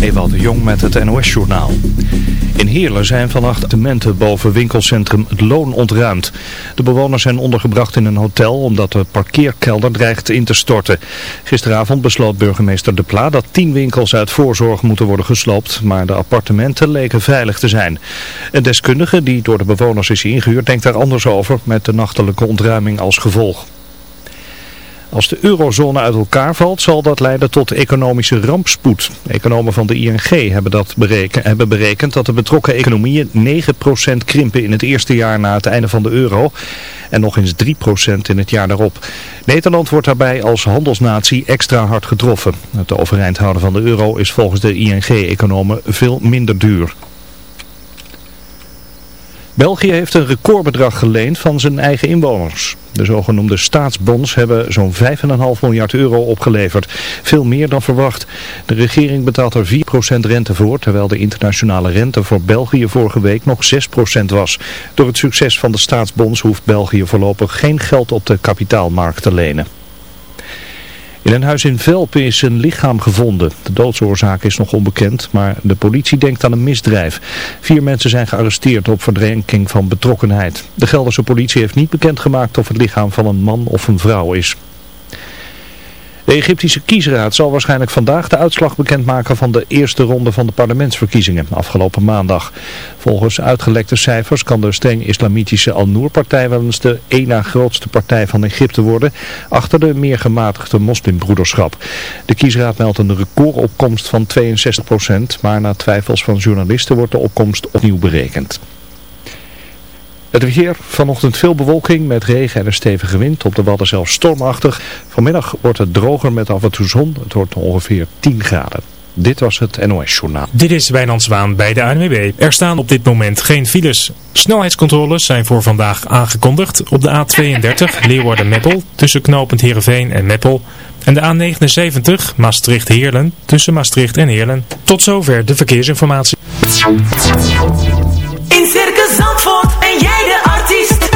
Ewald de Jong met het NOS-journaal. In Heerlen zijn vannacht appartementen boven winkelcentrum Het Loon ontruimd. De bewoners zijn ondergebracht in een hotel omdat de parkeerkelder dreigt in te storten. Gisteravond besloot burgemeester De Pla dat tien winkels uit voorzorg moeten worden gesloopt, maar de appartementen leken veilig te zijn. Een deskundige die door de bewoners is ingehuurd denkt daar anders over met de nachtelijke ontruiming als gevolg. Als de eurozone uit elkaar valt, zal dat leiden tot economische rampspoed. Economen van de ING hebben, dat bereken, hebben berekend dat de betrokken economieën 9% krimpen in het eerste jaar na het einde van de euro en nog eens 3% in het jaar daarop. Nederland wordt daarbij als handelsnatie extra hard getroffen. Het overeind houden van de euro is volgens de ING-economen veel minder duur. België heeft een recordbedrag geleend van zijn eigen inwoners. De zogenoemde staatsbonds hebben zo'n 5,5 miljard euro opgeleverd. Veel meer dan verwacht. De regering betaalt er 4% rente voor, terwijl de internationale rente voor België vorige week nog 6% was. Door het succes van de staatsbonds hoeft België voorlopig geen geld op de kapitaalmarkt te lenen. In een huis in Velpen is een lichaam gevonden. De doodsoorzaak is nog onbekend, maar de politie denkt aan een misdrijf. Vier mensen zijn gearresteerd op verdenking van betrokkenheid. De Gelderse politie heeft niet bekendgemaakt of het lichaam van een man of een vrouw is. De Egyptische kiesraad zal waarschijnlijk vandaag de uitslag bekendmaken van de eerste ronde van de parlementsverkiezingen afgelopen maandag. Volgens uitgelekte cijfers kan de streng islamitische Al-Noor-partij wel eens de één grootste partij van Egypte worden, achter de meer gematigde moslimbroederschap. De kiesraad meldt een recordopkomst van 62%, maar na twijfels van journalisten wordt de opkomst opnieuw berekend. Het weer, vanochtend veel bewolking met regen en een stevige wind. Op de Wadden zelfs stormachtig. Vanmiddag wordt het droger met af en toe zon. Het wordt ongeveer 10 graden. Dit was het NOS Journaal. Dit is Wijnand Zwaan bij de ANWB. Er staan op dit moment geen files. Snelheidscontroles zijn voor vandaag aangekondigd op de A32 Leeuwarden-Meppel tussen knooppunt Heerenveen en Meppel. En de A79 Maastricht-Heerlen tussen Maastricht en Heerlen. Tot zover de verkeersinformatie. Ben jij de artiest.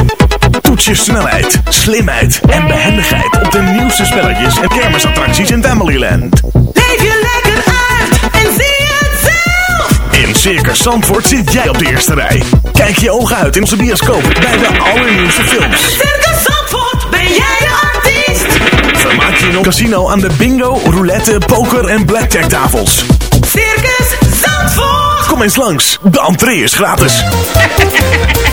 Toets je snelheid, slimheid en behendigheid op de nieuwste spelletjes en kermisattracties in Familyland. Leef je lekker uit en zie het zelf. In Circus Zandvoort zit jij op de eerste rij. Kijk je ogen uit in onze bioscoop bij de allernieuwste films. Circus Zandvoort ben jij de artiest. Vermaak je in ons casino aan de bingo, roulette, poker en blackjack tafels. Circus Zandvoort. Kom eens langs, de entree is gratis.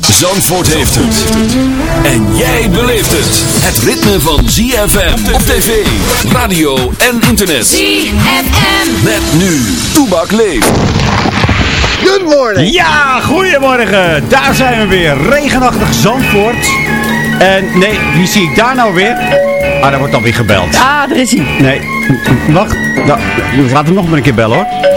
Zandvoort heeft het. En jij beleeft het. Het ritme van ZFM op tv, radio en internet. ZFM. Met nu, Toebak leeft. Good morning. Ja, goedemorgen. Daar zijn we weer. Regenachtig Zandvoort. En nee, wie zie ik daar nou weer? Ah, daar wordt dan weer gebeld. Ah, daar is hij. Nee, wacht. Nou, laten we nog maar een keer bellen hoor.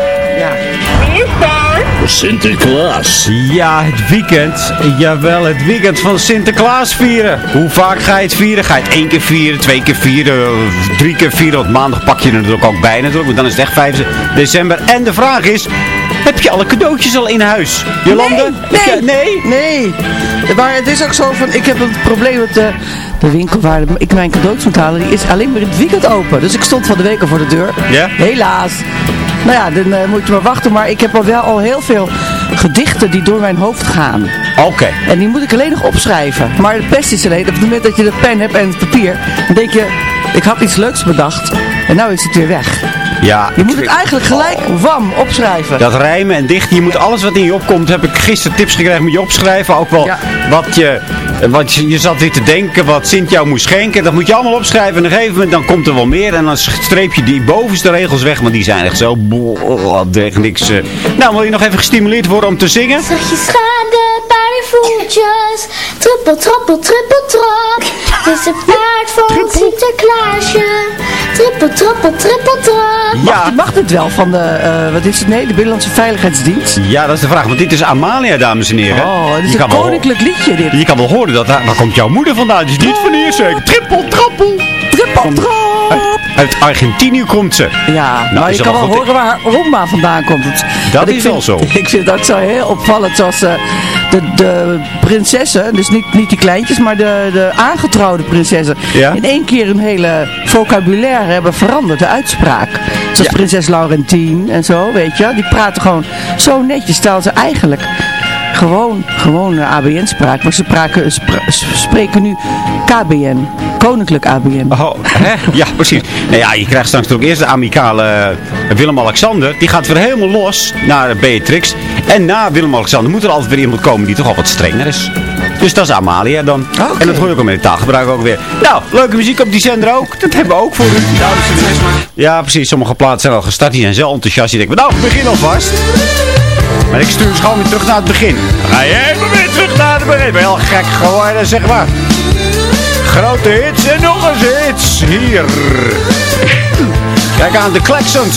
Sinterklaas. Ja, het weekend. Jawel, het weekend van Sinterklaas vieren. Hoe vaak ga je het vieren? Ga je het één keer vieren, twee keer vieren, drie keer vieren? Want maandag pak je er natuurlijk ook bij natuurlijk. Want dan is het echt 5 december. En de vraag is, heb je alle cadeautjes al in huis? Jolande? Nee, nee? Nee. Maar het is ook zo van, ik heb het probleem met de, de winkel waar ik mijn cadeautjes moet halen, die is alleen maar in het weekend open. Dus ik stond van de week al voor de deur. Ja? Helaas. Nou ja, dan eh, moet je maar wachten. Maar ik heb al wel al heel veel gedichten die door mijn hoofd gaan. Oké. En die moet ik alleen nog opschrijven. Maar het pest is alleen, op het moment dat je de pen hebt en het papier, dan denk je, ik had iets leuks bedacht. En nou is het weer weg. Ja, Je moet het eigenlijk gelijk wam opschrijven. Dat rijmen en dichten, je moet alles wat in je opkomt, heb ik gisteren tips gekregen, moet je opschrijven. Ook wel Ja. wat, je, wat je, je zat weer te denken, wat Sint jou moest schenken. Dat moet je allemaal opschrijven. En op een gegeven moment dan komt er wel meer. En dan streep je die bovenste regels weg, want die zijn echt zo... Echt niks. eh. Nou, wil je nog even gestimuleerd worden om te zingen? Zachtjes gaan de paardenvoetjes. Trippel, trappel, trippel, trap. Het is een paard van Sinterklaasje. Trippel, trappel, trippel, trap. Mag, mag dit wel van de, eh, wat is het? Nee, de Binnenlandse Veiligheidsdienst. Ja, dat is de vraag. Want dit is Amalia, dames en heren. Oh, het is je, een wel, koninklijk liedje dit. je kan wel horen dat daar, waar komt jouw moeder vandaan? Het is niet van hier zeker. Trippel, trappel. Trippel, trap. Uit Argentinië komt ze. Ja, Nou, maar je kan wel horen waar Roma vandaan komt. Dat is vind- wel zo. Ik vind dat zo heel opvallend. Zoals eh, de, de prinsessen, dus niet, niet die kleintjes, maar de, de aangetrouwde prinsessen. Ja? In één keer hun hele vocabulaire hebben veranderd, de uitspraak. Zoals Ja. prinses Laurentien en zo, weet je. Die praten gewoon zo netjes, terwijl ze eigenlijk... Gewoon, gewoon eh, ABN-spraak, maar ze praken, spra- spreken nu KBN, Koninklijk ABN. Oh, hè? Ja, precies. Nou ja, je krijgt straks ook eerst de amicale eh, Willem-Alexander. Die gaat weer helemaal los naar Beatrix. En na Willem-Alexander moet er altijd weer iemand komen die toch al wat strenger is. Dus dat is Amalia dan. En dat hoor je ook al met de taalgebruik ook weer. Nou, leuke muziek op die zender ook. Dat hebben we ook voor u. Ja, precies. Sommige plaatsen zijn al gestart. Die zijn zo enthousiast. Die denken, nou, begin alvast. Maar ik stuur ze gewoon weer terug naar het begin. Dan ga je even weer terug naar het begin. Ik ben heel gek geworden, zeg maar. Grote hits en nog eens hits. Hier. Kijk aan de Klaxons.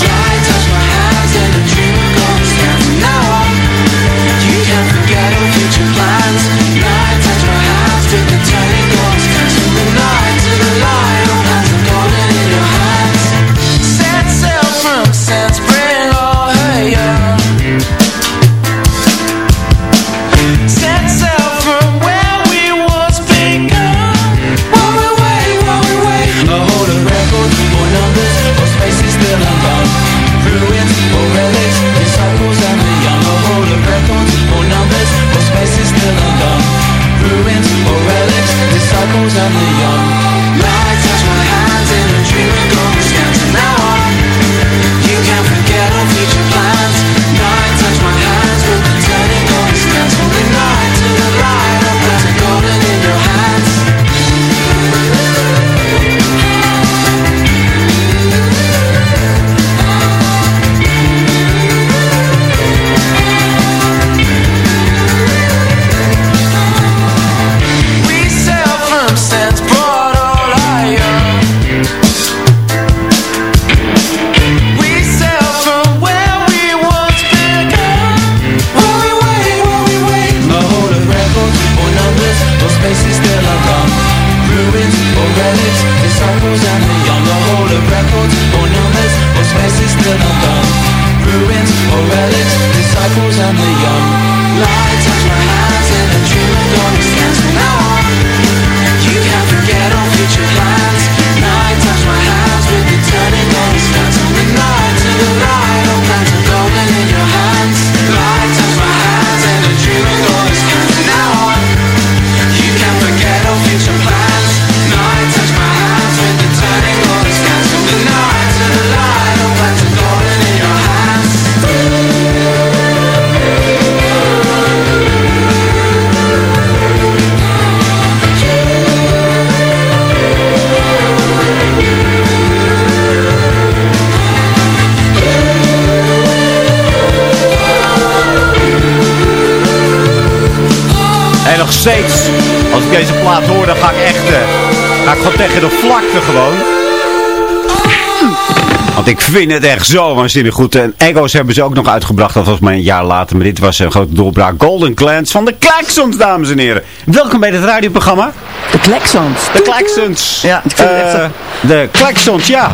Vind het echt zo waanzinnig goed. En Echo's hebben ze ook nog uitgebracht. Dat was maar een jaar later. Maar dit was een grote doorbraak. Golden Clans van de Klaxons, dames en heren. Welkom bij het radioprogramma. De Klaxons. De Klaxons. Ja, ik vind het echt Eh, De Klaxons, ja.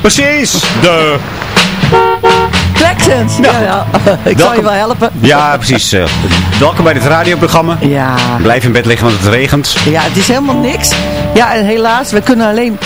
Precies. De... Klaxons. Ja, ja. Ik zal je wel helpen. Ja, precies. eh, welkom bij het radioprogramma. Ja. Blijf in bed liggen, want het regent. Ja, het is helemaal niks. Ja, en helaas, we kunnen alleen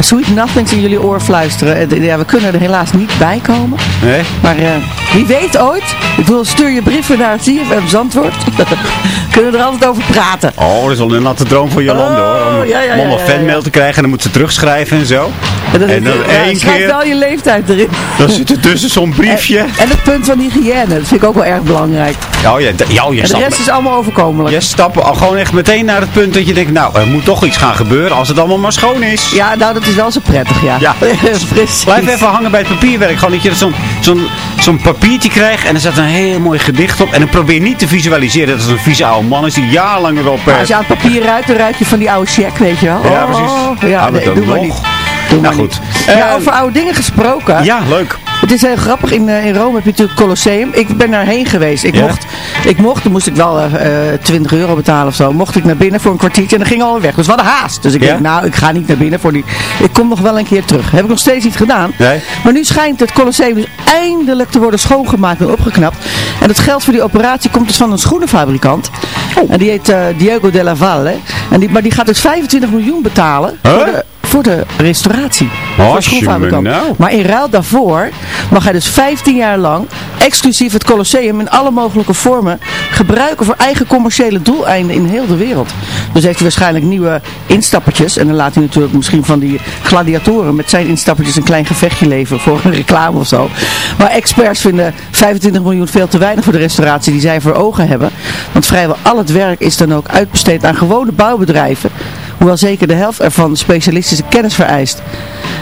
Sweet Nothings in jullie oor fluisteren. Eh, Ja, we kunnen er helaas niet bij komen. Nee? Maar eh, wie weet ooit. Ik bedoel, stuur je brieven naar CFM Zandvoort. kunnen we er altijd over praten. Oh, dat is wel een natte droom voor Jolande hoor. Om, Oh, ja, ja, allemaal ja, fanmail te krijgen en dan moet ze terugschrijven en zo. En dan, En dan één schrijf keer- wel je leeftijd erin. Dan zit er tussen zo'n briefje. En, en het punt van hygiëne. Dat vind ik ook wel erg belangrijk. Oh ja, d- ja, je En de rest is allemaal overkomelijk. je stapt al gewoon echt meteen naar het punt dat je denkt, nou, er moet toch iets gaan gebeuren als het allemaal maar schoon is. Ja, nou dat is wel zo prettig, ja. Ja. Precies. Blijf even hangen bij het papierwerk. Gewoon dat je zo'n zo'n zo'n papiertje krijgt en er staat een heel mooi gedicht op. En dan probeer niet te visualiseren dat het een vieze oude man is die jarenlang erop... eh, als je aan het papier ruikt, dan ruik je van die oude check, weet je wel. Ja, Oh, precies. Ja, Ah, nee, doe maar nog. niet. Doe maar Nou niet. goed. Ja, Eh, over oude dingen gesproken. ja, leuk. Het is heel grappig. In, eh, in Rome heb je natuurlijk Colosseum. Ik ben daarheen geweest. Ik, Ja? mocht, ik mocht, dan moest ik wel eh, eh, 20 euro betalen of zo. Mocht ik naar binnen voor een kwartiertje en dan ging alweer weg. Dus we hadden haast. Dus ik Ja? denk, nou, ik ga niet naar binnen voor die... Ik kom nog wel een keer terug. Heb ik nog steeds niet gedaan. Nee. Maar nu schijnt het Colosseum dus eindelijk te worden schoongemaakt en opgeknapt. En het geld voor die operatie komt dus van een schoenenfabrikant. Oh. En die heet eh, Diego della Valle. En die, maar die gaat dus 25 miljoen betalen Huh? Voor, de, restauratie. Oh, schoenfabrikant. nou. Maar in ruil daarvoor mag hij dus 15 jaar lang exclusief het Colosseum in alle mogelijke vormen gebruiken voor eigen commerciële doeleinden in heel de wereld. Dus heeft hij waarschijnlijk nieuwe instappertjes. En dan laat hij natuurlijk misschien van die gladiatoren met zijn instappertjes een klein gevechtje leveren voor een reclame of zo. Maar experts vinden 25 miljoen veel te weinig voor de restauratie die zij voor ogen hebben. Want vrijwel al het werk is dan ook uitbesteed aan gewone bouwbedrijven. Hoewel zeker de helft ervan specialistische kennis vereist.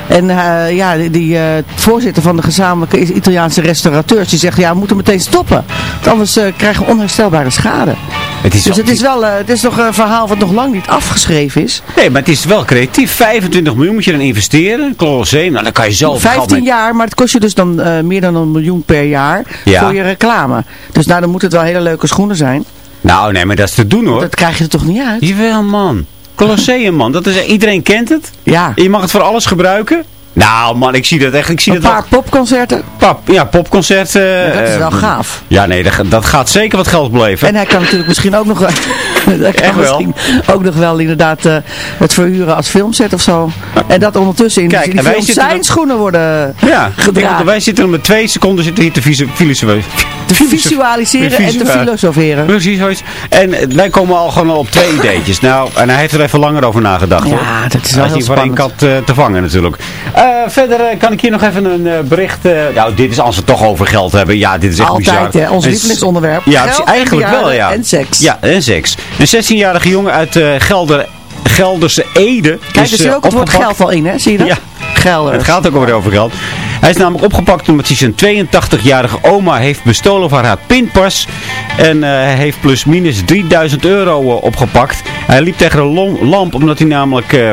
En eh, ja, die, eh, voorzitter van de gezamenlijke Italiaanse restaurateurs, die zegt, ja, we moeten meteen stoppen. Want anders eh, krijgen we onherstelbare schade. Het is Dus het is wel, het is nog een verhaal wat nog lang niet afgeschreven is. Nee, maar het is wel creatief. 25 miljoen moet je dan investeren. Colosseum, nou dan kan je zo... 15 jaar, maar het kost je dus dan meer dan een miljoen per jaar Ja. voor je reclame. Dus nou, dan moet het wel hele leuke schoenen zijn. Nou, nee, maar dat is te doen hoor. Dat krijg je er toch niet uit? Jawel, man. Colosseum, man. Dat is, iedereen kent het. Ja. En je mag het voor alles gebruiken. Nou, man, ik zie dat echt. Ik zie Een dat paar popconcerten. Pap, ja, popconcerten. Ja, dat is eh, wel gaaf. Ja, nee, dat, dat gaat zeker wat geld beleven. En hij kan natuurlijk misschien ook nog, hij kan Echt wel? misschien ook nog wel inderdaad eh, het verhuren als filmset of zo. En dat ondertussen in Kijk, die wij zijn schoenen worden ja, gedragen. wij zitten er met twee seconden zitten hier te filosoferen. te visualiseren en te filosoferen. Precies, zoiets. En wij komen al gewoon op twee ideetjes. Nou, en hij heeft er even langer over nagedacht hoor. Ja, dat is wel heel één spannend. kat eh, te vangen natuurlijk. Eh, verder eh, kan ik hier nog even een eh, bericht... eh, nou, dit is als we het toch over geld hebben. Ja, dit is echt bizar. Altijd, hè, ons lievelingsonderwerp. Ja, Geld eigenlijk wel, ja. En seks. Ja, en seks. Een 16-jarige jongen uit eh, Gelder, Gelderse Ede Kijk, is er zit ook het woord geld al in, hè? Zie je dat? Ja. Gelder. Het gaat ook over geld. Hij is namelijk opgepakt omdat hij zijn 82-jarige oma heeft bestolen van haar pinpas. En eh, hij heeft plus minus 3000 euro opgepakt. Hij liep tegen een lamp omdat hij namelijk eh,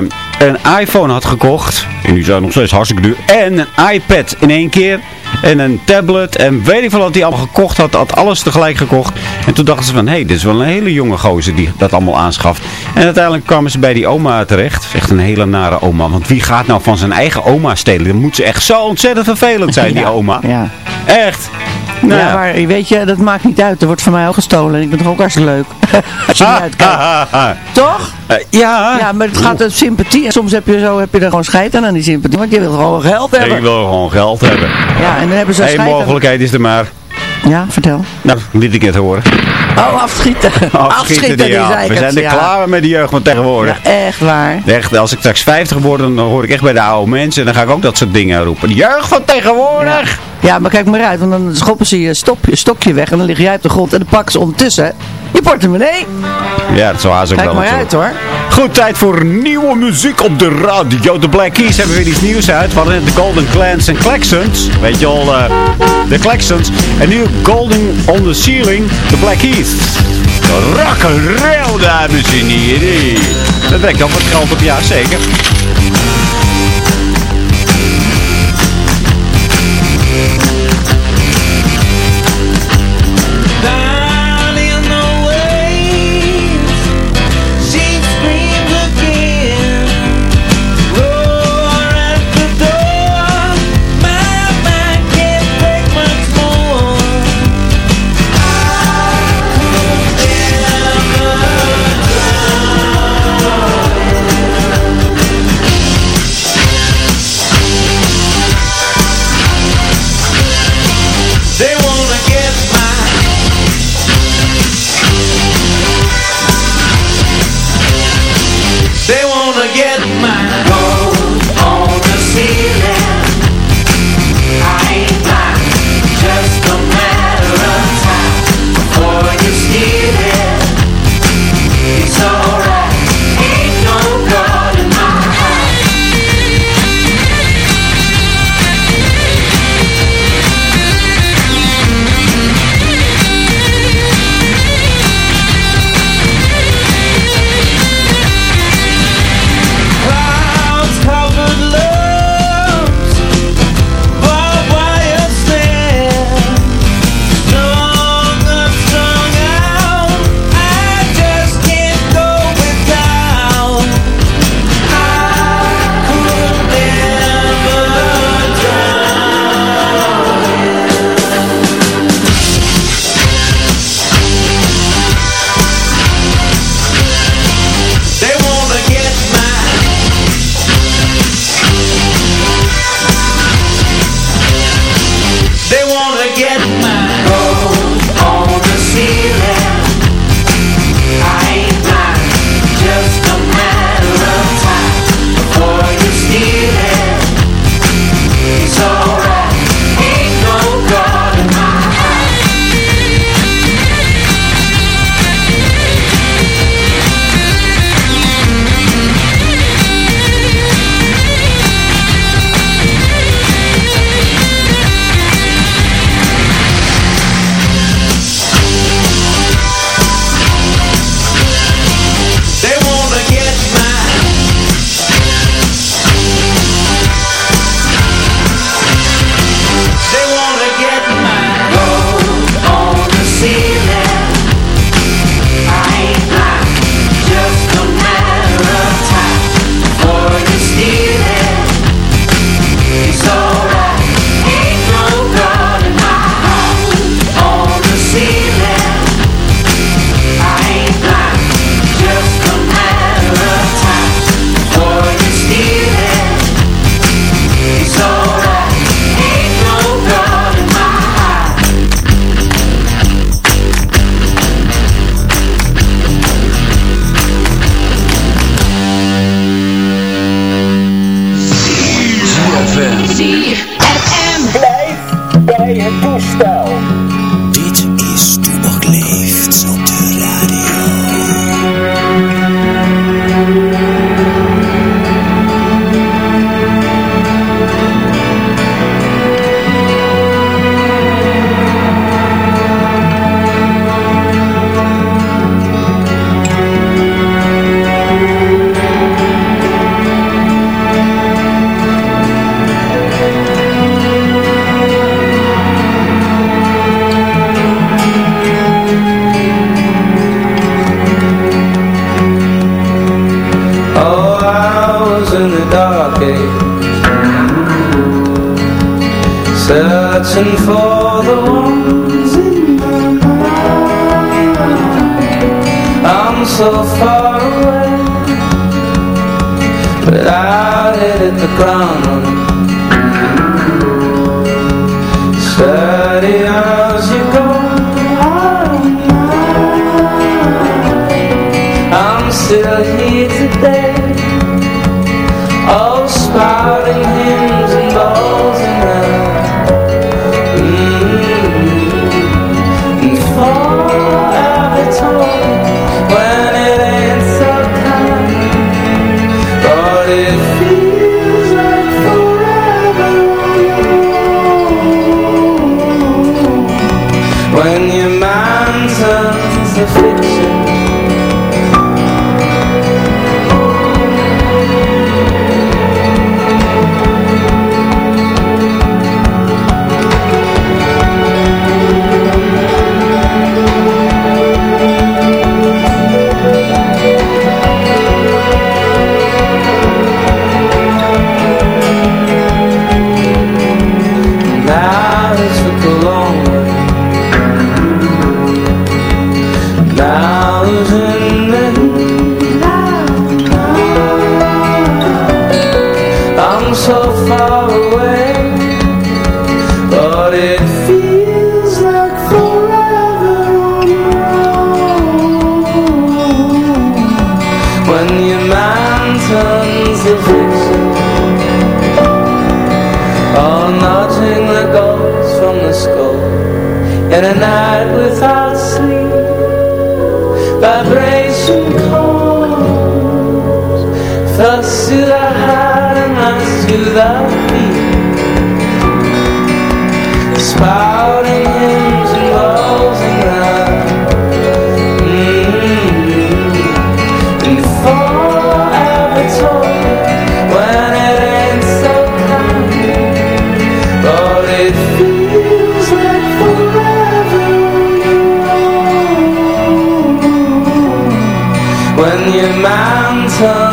een iPhone had gekocht. En die zijn nog steeds hartstikke duur. En een iPad in één keer. En een tablet. En weet ik veel wat hij allemaal gekocht had. Had alles tegelijk gekocht. En toen dachten ze van, hé, hey, dit is wel een hele jonge gozer die dat allemaal aanschaft. En uiteindelijk kwamen ze bij die oma terecht. Echt een hele nare oma. Want wie gaat nou van zijn eigen oma stelen? Dan moet ze echt zo ontzettend vervelend zijn, die Ja, oma. Ja. Echt. Nou, ja, maar weet je, dat maakt niet uit. Er wordt van mij ook gestolen. En ik ben toch ook hartstikke leuk. Als je niet uitkijkt. Toch? Eh, ja. Ja, maar het gaat om sympathie. En soms heb je, zo, heb je er gewoon scheid aan, aan die sympathie. Want je wil gewoon geld hebben. Ik wil gewoon geld hebben. Ja, en dan hebben ze Eén aan- mogelijkheid is er maar. Ja, vertel. Nou, liet ik het horen. Oh, afschieten. Afschieten die die zei ik We zijn er ja. klaar met de jeugd van tegenwoordig. Ja, echt waar. Echt, als ik straks 50 word, dan hoor ik echt bij de oude mensen. En dan ga ik ook dat soort dingen roepen. De jeugd van tegenwoordig! Ja, maar kijk maar uit, want dan schoppen ze je stop, je stokje weg en dan lig jij op de grond en dan pakken ze ondertussen je portemonnee. Ja, dat zou haast ook Kijk wel maar uit hoor. Goed, tijd voor nieuwe muziek op de radio. De Black Keys hebben weer iets nieuws uit. We hadden net de Golden Clans en Klaxons. Weet je al, eh, de Klaxons. En nu Golden on the Ceiling, de Black Keys. Rock and roll, dames en heren. Dat brengt ook wat geld op, ja zeker.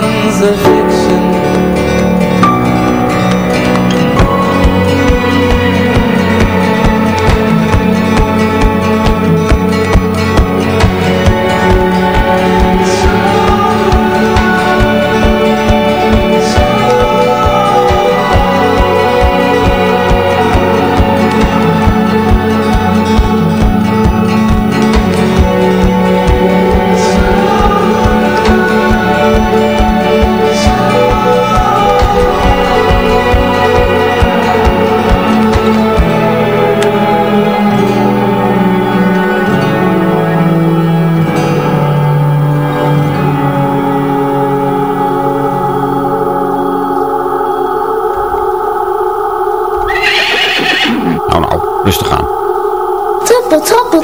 Turns to fiction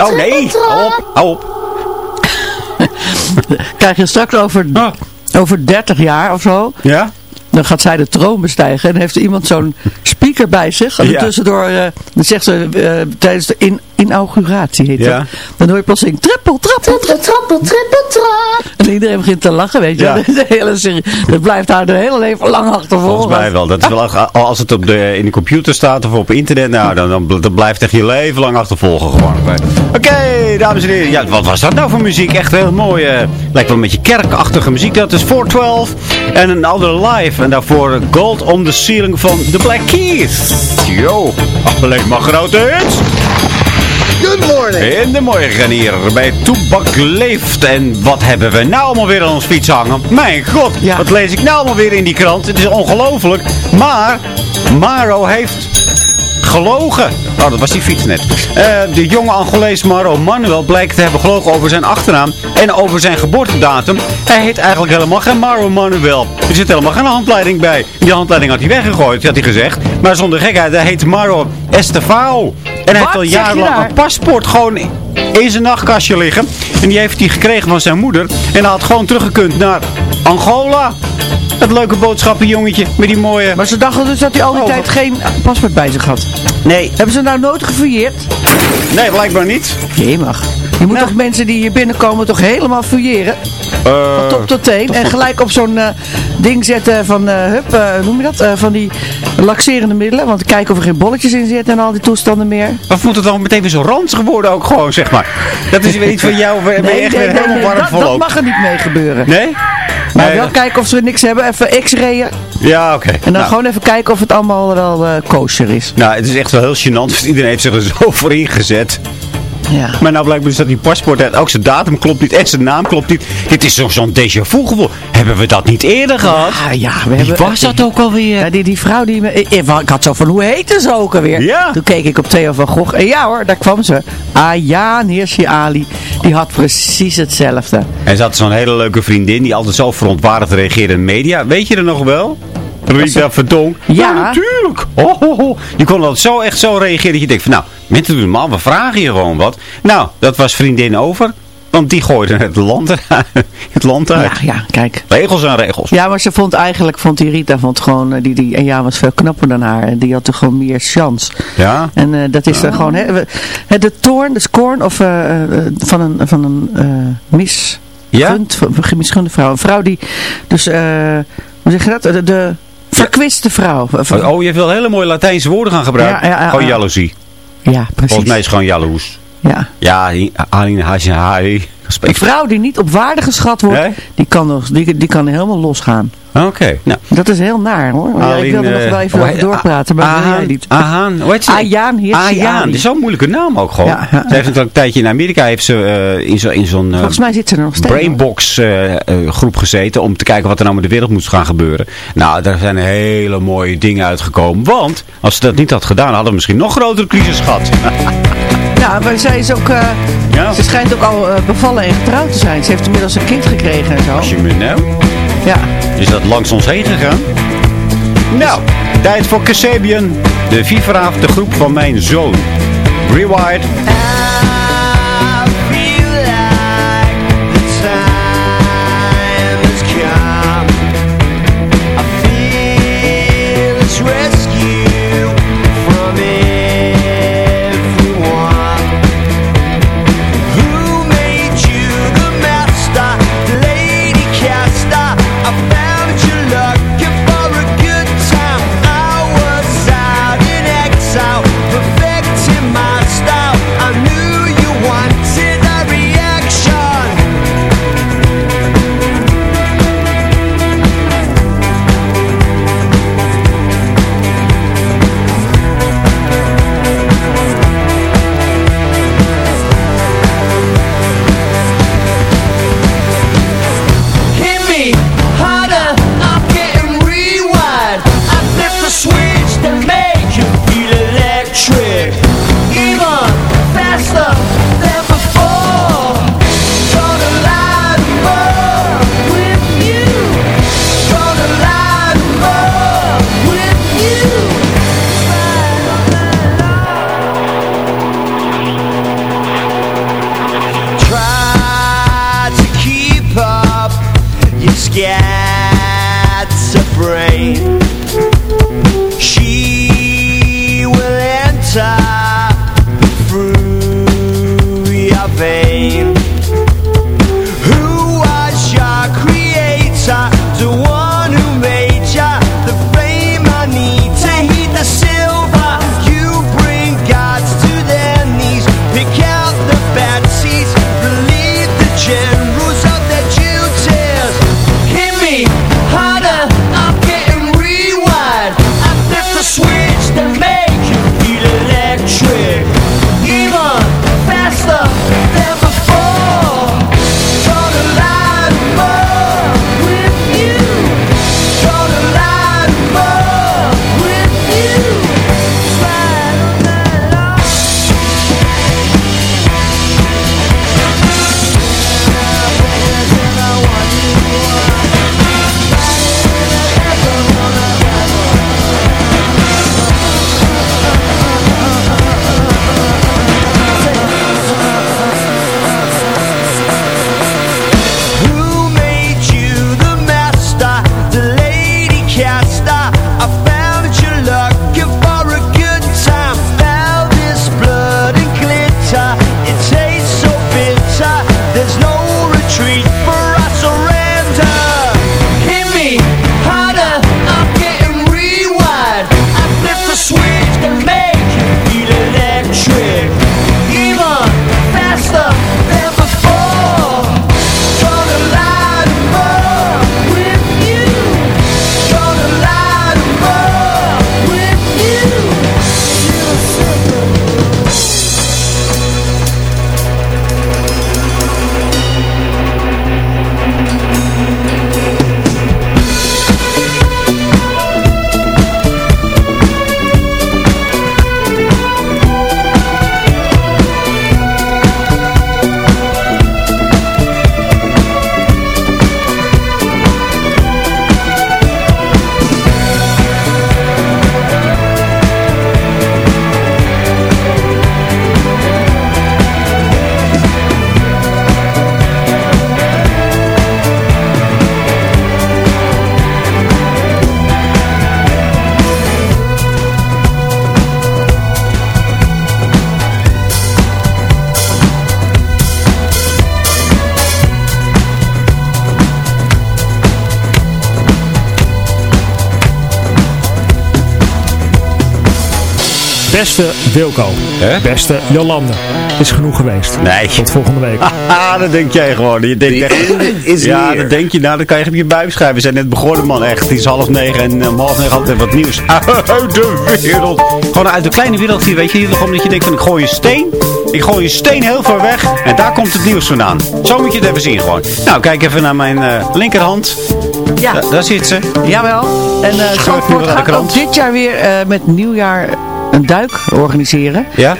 Oh trappel, nee, hou op, hou op. Krijg je straks over, over 30 jaar of zo, Ja? dan gaat zij de troon bestijgen en heeft iemand zo'n speaker bij zich. En Ja. tussendoor, eh, dan zegt ze eh, tijdens de in, inauguratie, heet Ja. dat. Dan hoor je plotseling trippel, trappel, Trappel, trappel, trippel, trap. En iedereen begint te lachen, weet je. Ja. De hele serie, dat blijft haar de hele leven lang achtervolgen. Volgens mij wel. Dat is wel als het op de, in de computer staat of op internet, nou, dan, dan, dan blijft echt je leven lang achtervolgen gewoon. Oké, dames en heren. Ja, wat was dat nou voor muziek? Echt heel mooi. eh, lijkt wel een beetje kerkachtige muziek. Dat is 412 en een andere live. En daarvoor Gold on the Ceiling van The Black Keys. Yo, alleen maar grote hits. Good morning. In de morgen hier bij Toebak Leeft. En wat hebben we nou allemaal weer aan ons fiets hangen? Mijn god, Ja. wat lees ik nou allemaal weer in die krant? Het is ongelooflijk. Maar Maro heeft gelogen. Oh, dat was die fiets net. Eh, de jonge Angolees Maro Manuel blijkt te hebben gelogen over zijn achternaam en over zijn geboortedatum. Hij heet eigenlijk helemaal geen Maro Manuel. Er zit helemaal geen handleiding bij. Die handleiding had hij weggegooid, had hij gezegd. Maar zonder gekheid, hij heet Maro Estefao. En hij heeft al jarenlang een paspoort gewoon in zijn nachtkastje liggen. En die heeft hij gekregen van zijn moeder. En hij had gewoon teruggekund naar Angola. Dat leuke boodschappenjongetje met die mooie... Maar ze dachten dus dat hij al die Oh, tijd geen paspoort bij zich had. Nee, Hebben ze nou nooit gefouilleerd? nee, blijkbaar niet. Jee mag. Je moet toch mensen die hier binnenkomen toch helemaal fouilleren? Eh, Van top tot teen. En gelijk op zo'n eh, ding zetten van, eh hup, hoe noem je dat? Van die laxerende middelen. Want kijken of er geen bolletjes in zitten en al die toestanden meer. Of moet het dan meteen weer zo ranzig worden ook gewoon, zeg maar? Dat is weer iets van jou, ben je echt weer helemaal warm dat, mag er niet mee gebeuren. Nee? Maar Nee, wel dat- kijken of ze niks hebben. Even x-rayen. Ja, oké. En dan Nou, gewoon even kijken of het allemaal wel eh, kosher is. Nou, het is echt wel heel gênant, want iedereen heeft zich er zo voor ingezet. Ja. Maar nou blijkt dus dat die paspoort, ook zijn datum klopt niet en zijn naam klopt niet. Dit is zo'n déjà vu gevoel. Hebben we dat niet eerder gehad? Ah, ja, we Wie hebben, was dat ook alweer? Ja, die, die vrouw die me... Ik, ik had zo van, hoe heette ze ook alweer? Ja. Toen keek ik op Theo van Gogh. En ja hoor, daar kwam ze. Ayaan Hirsi Ali. Die had precies hetzelfde. En ze had zo'n hele leuke vriendin die altijd zo verontwaardigd reageerde in de media. Weet je er nog wel? Rita Verdonk. Ja. natuurlijk. Ho, ho, ho. Je kon altijd zo echt zo reageren dat je denkt van nou, mensen doen normaal, we vragen je gewoon wat. Nou, dat was vriendin over. Want die gooide het land, het land uit. Ja, ja, kijk. Regels en regels. Ja, maar ze vond eigenlijk, vond die Rita vond gewoon, eh, die, die, en ja, was veel knapper dan haar. En die had toch gewoon meer chance. Ja? En eh, dat is dan gewoon, hè, de toorn, de scorn of, eh, van een, van een eh mis, Ja? Gunt, misgunde vrouw. Een vrouw die, dus, hoe zeg je dat? De, de verkwiste vrouw. Oh, je hebt wel hele mooie Latijnse woorden gaan gebruiken. Ja, ja, ja, gewoon ja. jaloezie. Ja, precies. Volgens mij is het gewoon jaloers. Ja. Ja, Aline Hajihari. Een vrouw die niet op waarde geschat wordt, Nee? die, kan nog, die, die kan helemaal losgaan. Oké. Nou, Dat is heel naar hoor. Ja, ik wilde nog eh, wel even hoe over doorpraten, maar dat wil jij Ahaan, niet. Ahaan, hoe heet ze? Ayaan Ayaan, dat is zo'n moeilijke naam ook gewoon. Ja, ja, Ze heeft natuurlijk een tijdje in Amerika heeft ze, eh, in zo'n in zo'n eh, Volgens mij zit ze er nog steeds. Brainbox eh, eh, groep gezeten om te kijken wat er nou met de wereld moest gaan gebeuren. Nou, daar zijn hele mooie dingen uitgekomen. Want als ze dat niet had gedaan, hadden we misschien nog grotere crisis gehad. Ja, maar zij is ook, eh, Ja. ze schijnt ook al eh, bevallen en getrouwd te zijn. Ze heeft inmiddels een kind gekregen en Als zo. je me nou, Ja. is dat langs ons heen gegaan? Nou, tijd voor Kasabian. De FIFA, de groep van mijn zoon. Rewired. Perfecting Beste Wilco. Beste Jolande. Is genoeg geweest. Nee. Tot volgende week. Ah, dat denk jij gewoon. Je denkt echt, is ja, dat denk je. Nou, dat kan je op je buik schrijven. We zijn net begonnen, man. Echt. Het is half negen en eh, om half negen altijd wat nieuws uit de wereld. Gewoon uit de kleine wereld hier, weet je. Hier gewoon dat je denkt van, ik gooi een steen. Ik gooi een steen heel ver weg. En daar komt het nieuws vandaan. Zo moet je het even zien gewoon. Nou, kijk even naar mijn eh, linkerhand. Ja. Da- daar zit ze. Jawel. En eh Zandvoort de gaat krant. ook dit jaar weer eh, met nieuwjaar een duik organiseren. Ja?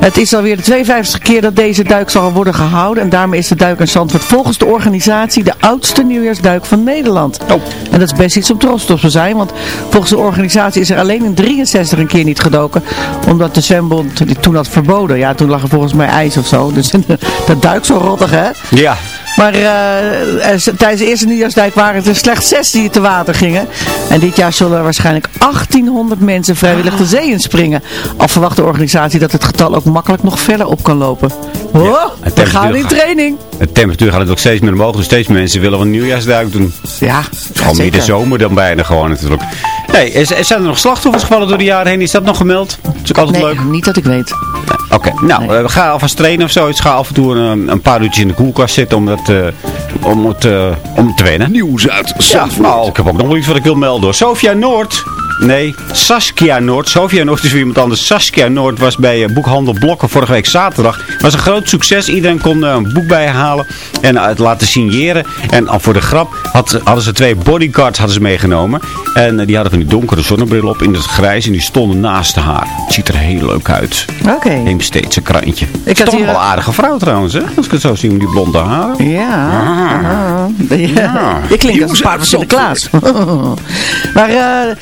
Het is alweer de 52e keer dat deze duik zal worden gehouden. En daarmee is de duik in Zandvoort volgens de organisatie de oudste nieuwjaarsduik van Nederland. Oh. En dat is best iets om trots op te zijn. Want volgens de organisatie is er alleen in 63 een keer niet gedoken. Omdat de zwembond die toen had verboden. Ja, toen lag er volgens mij ijs of zo. Dus dat duik zo rottig hè. Ja. Maar eh, z- tijdens de eerste nieuwjaarsduik waren het er slechts zes die te water gingen. En dit jaar zullen er waarschijnlijk 1800 mensen vrijwillig de zee in springen. Al verwacht de organisatie dat het getal ook makkelijk nog verder op kan lopen. Oh, het we gaan in training. De temperatuur gaat het ook steeds meer omhoog. Dus steeds meer mensen willen een nieuwjaarsduik doen. Ja, gewoon zeker. midden zomer dan bijna gewoon natuurlijk. Nee, zijn er nog slachtoffers gevallen door de jaren heen? Is dat nog gemeld? Dat is ook altijd Nee, leuk. niet dat ik weet. Oké, nou, eh, we gaan alvast trainen of zoiets. Ga af en toe een, een paar uurtjes in de koelkast zitten om, dat, eh, om, het, eh, om te wennen. Nieuws uit Ja, Zandvoort. nou, ik heb ook nog wel iets wat ik wil melden hoor. Sofia Noord. Nee, Saskia Noord. Sofia Noord is weer iemand anders. Saskia Noord was bij eh, Boekhandel Blokken vorige week zaterdag. Was een groot succes. Iedereen kon eh, een boek bijhalen en eh, het laten signeren. En al voor de grap had, hadden ze twee bodyguards hadden ze meegenomen. En die hadden van die donkere zonnebril op in het grijs. En die stonden naast haar. Het ziet er heel leuk uit. Oké. Neem steeds een krantje. Ik had Toch hier- wel een aardige vrouw trouwens, hè? Als ik het zo zie met die blonde haren. Ja. Ah. ja. Ja. Je klinkt als een paard van Sinterklaas. maar eh,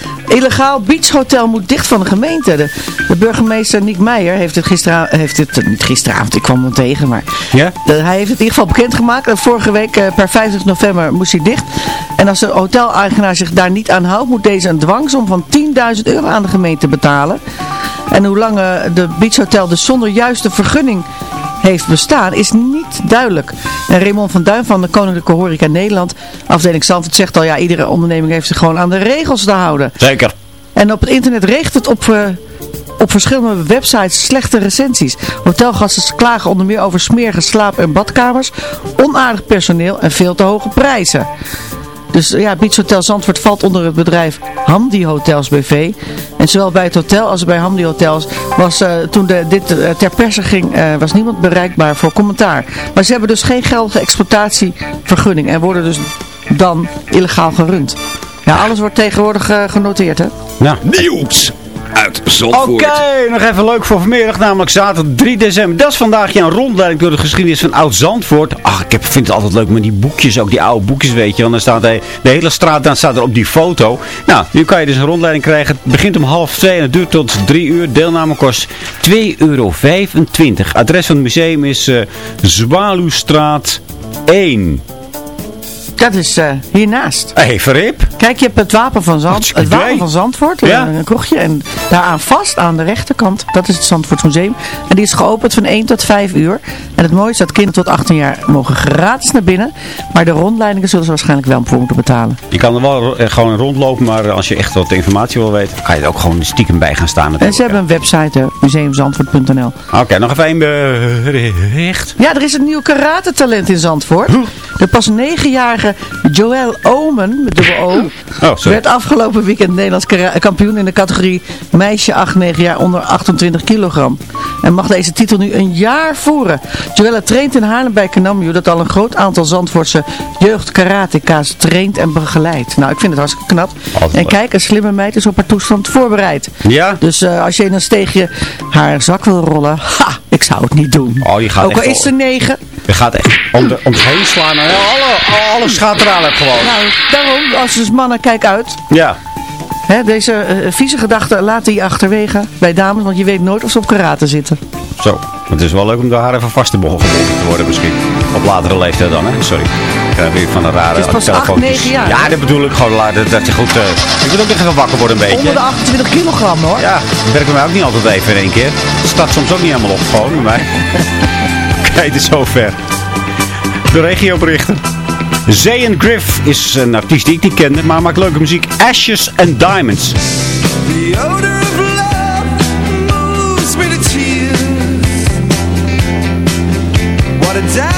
illegaal beachhotel moet dicht van de gemeente. De, de burgemeester Niek Meijer heeft het gisteravond, heeft het, eh, niet gisteravond, ik kwam hem tegen, maar Ja? hij heeft het in ieder geval bekendgemaakt. En vorige week eh, per 25 november moest hij dicht. En als de hoteleigenaar zich daar niet aan houdt, moet deze een dwangsom van 10.000 euro aan de gemeente betalen. En hoe lang de beachhotel dus zonder juiste vergunning heeft bestaan, is niet duidelijk. En Raymond van Duin van de Koninklijke Horeca Nederland, afdeling Zandvoort, zegt al, ja, iedere onderneming heeft zich gewoon aan de regels te houden. Zeker. En op het internet richt het op, eh, op verschillende websites slechte recensies. Hotelgasten klagen onder meer over smerige slaap- en badkamers, onaardig personeel en veel te hoge prijzen. Dus ja, Beach Hotel Zandvoort valt onder het bedrijf Hamdi Hotels BV. En zowel bij het hotel als bij Hamdi Hotels was eh, toen de, dit eh, ter perse ging, eh, was niemand bereikbaar voor commentaar. Maar ze hebben dus geen geldige exploitatievergunning en worden dus dan illegaal gerund. Ja, alles wordt tegenwoordig eh, genoteerd, hè? Nou, Nieuws uit Oké, Zandvoort. nog even leuk voor vanmiddag, namelijk zaterdag 3 december. Dat is vandaag ja, een rondleiding door de geschiedenis van Oud-Zandvoort. Ach, ik heb, vind het altijd leuk met die boekjes, ook die oude boekjes, weet je. Want dan staat de, de hele straat, dan staat er op die foto. Nou, nu kan je dus een rondleiding krijgen. Het begint om half twee en het duurt tot 3 uur. Deelname kost 2,25 euro. Adres van het museum is eh Zwaluwstraat 1. Dat is eh, hiernaast. Hé, Verrip. Kijk, je hebt het wapen van, Zand, het wapen van Zandvoort, Ja. een, kroegje. En daaraan vast aan de rechterkant, dat is het Zandvoort Museum. En die is geopend van 1 tot 5 uur. En het mooie is dat kinderen tot 18 jaar mogen gratis naar binnen. Maar de rondleidingen zullen ze waarschijnlijk wel voor moeten betalen. Je kan er wel eh, gewoon rondlopen, maar als je echt wat informatie wil weten, kan je er ook gewoon stiekem bij gaan staan. En ze hebben een website, eh, museumzandvoort.nl. Oké, nog even één bericht. Ja, er is een nieuw karate-talent in Zandvoort. De pas 9-jarige Joël Omen, met dubbel O, Oh, werd afgelopen weekend Nederlands kara- kampioen in de categorie meisje 8-9 jaar onder 28 kilogram. En mag deze titel nu een jaar voeren. Joëlle traint in Haarlem bij Kanamju, dat al een groot aantal Zandvoortse jeugd karateka's traint en begeleidt. Nou, ik vind het hartstikke knap. Altijd en kijk, een slimme meid is op haar toestand voorbereid. Ja? Dus eh, als je in een steegje haar zak wil rollen, ha, ik zou het niet doen. Oh, je gaat Ook al is ze negen. Je gaat echt om, de, om het heen slaan. Nou, ja, alle, alles gaat eraan gewoon. Nou, daarom, als dus mannen, kijk uit. Ja. Hè, deze eh, vieze gedachten laten je achterwege bij dames, want je weet nooit of ze op karate zitten. Zo. Het is wel leuk om daar even vast te bogen te worden misschien. Op latere leeftijd dan, hè. Sorry. Ik krijg weer van een rare Het is pas telefoontjes. 8, 9 jaar, Ja, dat bedoel ik gewoon. Dat, dat je goed... eh, ik wil ook even wakker worden een beetje. Onder de 28 kilogram hoor. Ja, dat werkt mij ook niet altijd even in één keer. Het staat soms ook niet helemaal op gewoon bij mij. Kijk, het is zover de regioberichten. Zayn Griff is een artiest die ik niet kende, maar maakt leuke muziek. Ashes and Diamonds. The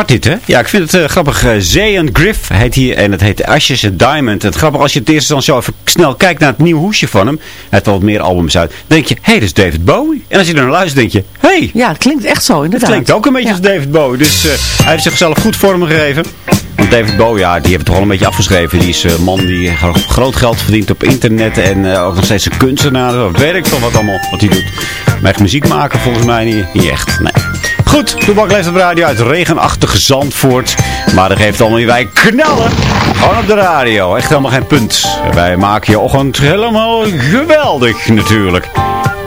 Apart dit, hè? Ja, ik vind het eh, grappig. Uh, Griff heet hier en het heet Ashes and Diamond. Het grappig, als je het eerste dan zo even snel kijkt naar het nieuwe hoesje van hem. Hij heeft al wat meer albums uit. Denk je, hé, hey, dat is David Bowie. En als je er naar luistert, denk je, hé. Hey, Ja, het klinkt echt zo, het inderdaad. klinkt ook een beetje Ja. als David Bowie. Dus eh, hij heeft zichzelf goed vorm gegeven. Want David Bowie, ja, die hebben het toch al een beetje afgeschreven. Die is een man die gro- groot geld verdient op internet. En ook nog steeds een kunstenaar. Of weet ik veel wat allemaal, wat hij doet. Maar echt muziek maken volgens mij niet, niet echt. Nee. Goed, Toebak leeft op de radio uit regenachtige Zandvoort. Maar dat geeft allemaal niet wij knallen. Gewoon op de radio. Echt helemaal geen punt. Wij maken je ochtend helemaal geweldig natuurlijk.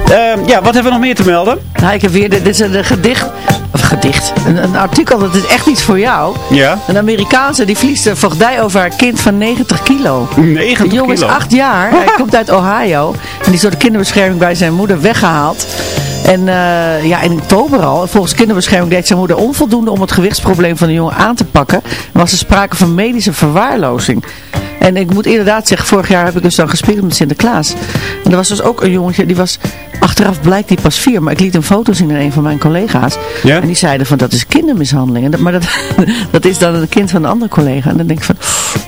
Ehm, ja, wat hebben we nog meer te melden? Nou, ik heb weer, dit is een gedicht, of gedicht. Een, een artikel, dat is echt iets voor jou. Ja? Een Amerikaanse die verliest een voogdij over haar kind van 90 kilo. 90 De jongen is kilo. 8 jaar. Hij komt uit Ohio. En die is door de kinderbescherming bij zijn moeder weggehaald. En eh, ja, in oktober al, volgens kinderbescherming deed zijn moeder onvoldoende om het gewichtsprobleem van de jongen aan te pakken. Was er sprake van medische verwaarlozing. En ik moet inderdaad zeggen, vorig jaar heb ik dus dan gespeeld met Sinterklaas. En er was dus ook een jongetje, die was, achteraf blijkt die pas vier. Maar ik liet een foto zien aan een van mijn collega's. Ja? En die zeiden van, dat is kindermishandeling. En dat, maar dat, dat is dan een kind van een andere collega. En dan denk ik van,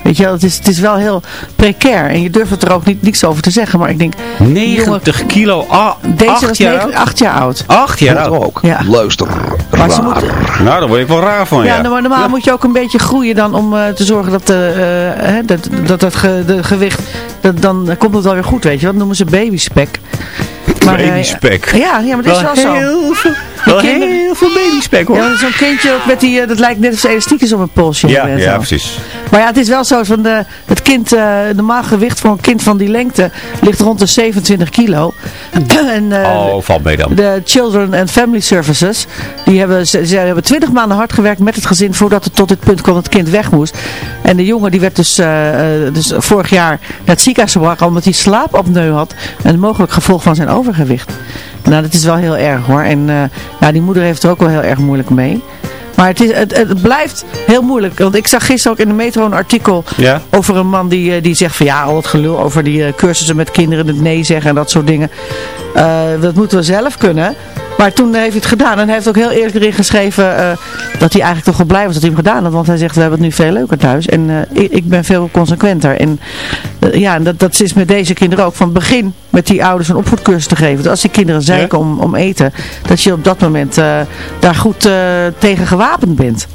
weet je wel, het is, het is wel heel precair. En je durft het er ook niet, niks over te zeggen. Maar ik denk, die jongen, 90 kilo. Ah, deze acht was jaar negen- oud? acht jaar oud. Acht jaar oud. ook. Ja. Luister. Maar ze raar. moeten, Nou, daar word ik wel raar van, ja, ja. normaal, normaal moet je ook een beetje groeien dan om eh, te zorgen dat, de, eh, hè, dat, dat het ge- de gewicht, dat, dan komt het wel weer goed, weet je. Dat noemen ze babyspek. Maar, eh, Babyspek. ja, ja, maar dat is wel zo. heel veel, wel heel veel babyspek, hoor. Ja, zo'n kindje ook met die, eh, dat lijkt net of ze elastiekjes om een polsje Ja, ja, zo. precies. Maar ja, het is wel zo, van de, het kind, eh normaal gewicht voor een kind van die lengte ligt rond de 27 kilo. en, eh, Oh, valt mee dan. de Children and Family Services, die hebben, ze, ze hebben 20 maanden hard gewerkt met het gezin voordat het tot dit punt kwam dat het kind weg moest. En de jongen die werd dus, eh, eh, dus vorig jaar naar het ziekenhuis gebracht omdat hij slaapapneu had. En mogelijk gevolg van zijn overgewicht. Nou, dat is wel heel erg hoor. En eh, ja, die moeder heeft er ook wel heel erg moeilijk mee. Maar het, is, het, het blijft heel moeilijk. Want ik zag gisteren ook in de metro een artikel Ja? over een man die, eh, die zegt van ja, al het gelul over die eh, cursussen met kinderen, het nee zeggen en dat soort dingen. Dat moeten we zelf kunnen. Maar toen heeft hij het gedaan en hij heeft ook heel eerlijk erin geschreven dat hij eigenlijk toch wel blij was dat hij hem gedaan had. Want hij zegt we hebben het nu veel leuker thuis en ik, ik ben veel consequenter. En ja, en dat, dat is met deze kinderen ook van begin met die ouders een opvoedcursus te geven. Dat als die kinderen zeiken om, om eten, dat je op dat moment eh, daar goed eh, tegen gewapend bent.